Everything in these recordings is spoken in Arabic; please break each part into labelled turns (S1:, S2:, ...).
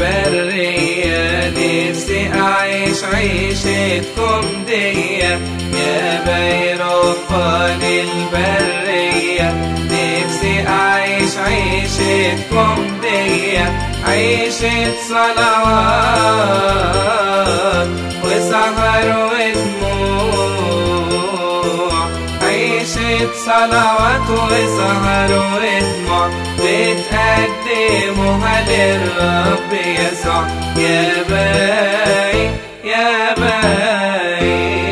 S1: البرية نفسي أعيش عيشتكم دي يا بيروفان البرية نفسي أعيش عيشتكم دي عيشة صلوات وسهر ودموع. عيشة صلوات وسهر ودموع. بتقدمها للرب يسوع يا باي يا باي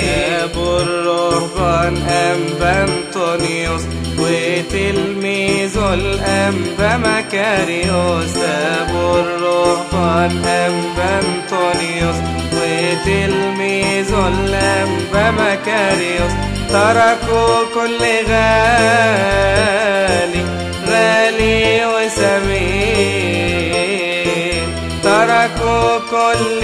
S1: يا الرهبان انبا انطونيوس وتلميذه الانبا مكاريوس ابو الرهبان انبا انطونيوس وتلميذه الانبا مكاريوس تركوا كل غالي كل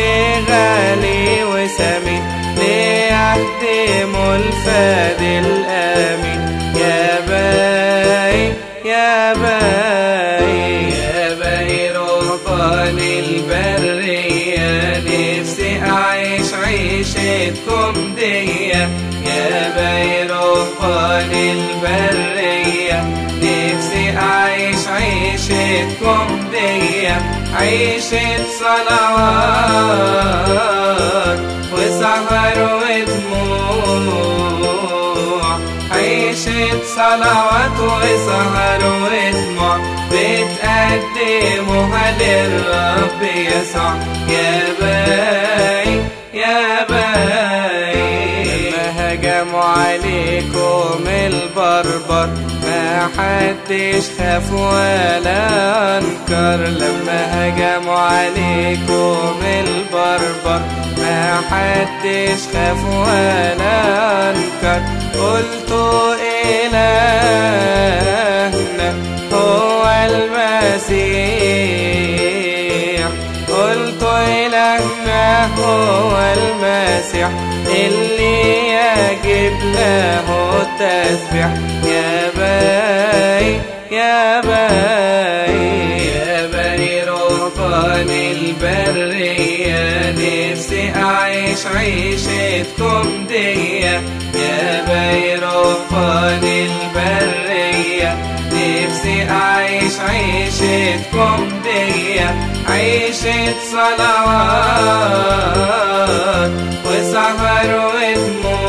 S1: غالي وسمين اللي خدموا الفادي الأمين. يا باي يا باي يا باي رهبان البرية نفسي أعيش عيشتكم دي يا باي رهبان البرية نفسي أعيش عيشتكم دي عيشة صلوات وسهر ودموع عيشة صلوات وسهر ودموع بتقدمها للرب يسوع يا باي ما حدش خاف ولا انكر. لما هجموا عليكم البربر ما حدش خاف ولا انكر. قلتوا إلهنا هو المسيح. قلت إلهنا هو المسيح. اللي يجب له التسبيح. يا باي يا باي رهبان البرية نفسي أعيش عيشتكم دي يا باي رهبان البرية نفسي أعيش عيشتكم دي عيشة صلوات وسهر ودموع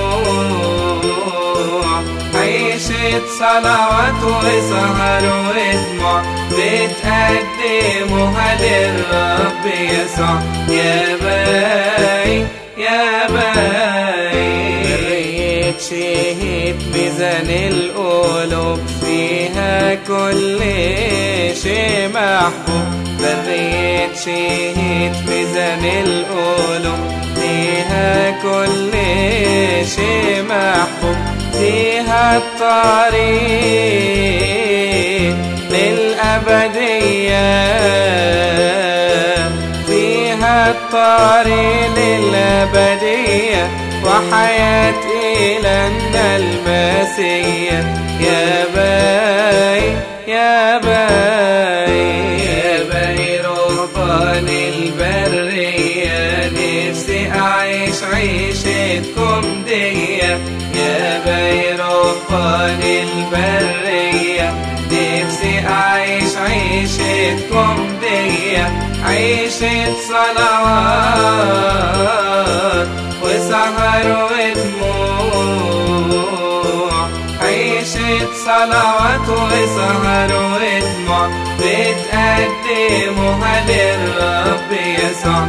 S1: عيشة صلوات وسهر ودموع بتقدمها للرب يسوع يا باي يا باي برية شهيد ميزان القلوب فيها كل شيء محبوب برية شهيد ميزان القلوب فيها كل فيها الطريق للأبدية. فيها الطريق للأبدية وحياة إلهنا المسيح يا باي يا عيشتكم دي عيشة صلوات وسهر ودموع. عيشة صلوات وسهر ودموع. بتقدمها للرب يسوع.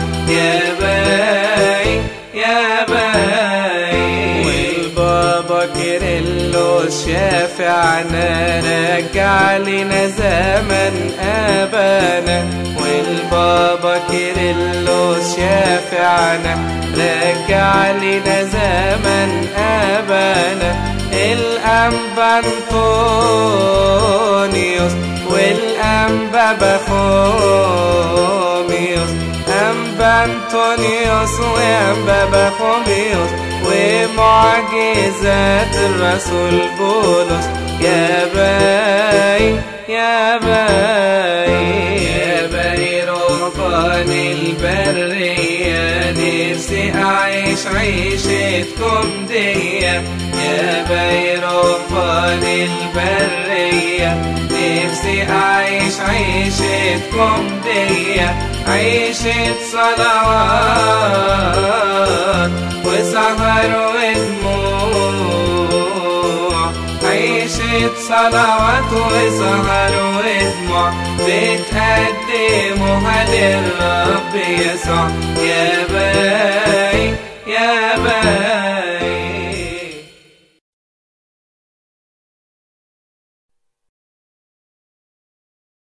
S1: شافعنا رجع لنا زمن أبانا. والبابا كيرلس شافعنا رجع لنا زمن أبانا. الأنبا أنطونيوس والأنبا بخوميوس أنبا أنطونيوس وأنبا بخوميوس ومعجزات الرسول بولس. يا باي يا باي يا باي رهبان البرية نفسي أعيش عيشتكم دي يا باي رهبان البرية نفسي أعيش عيشتكم دي عيشة صلوات وسهر ودموع عيشة صلوات وسهر ودموع بتقدمها للرب يسوع. يا باي يا باي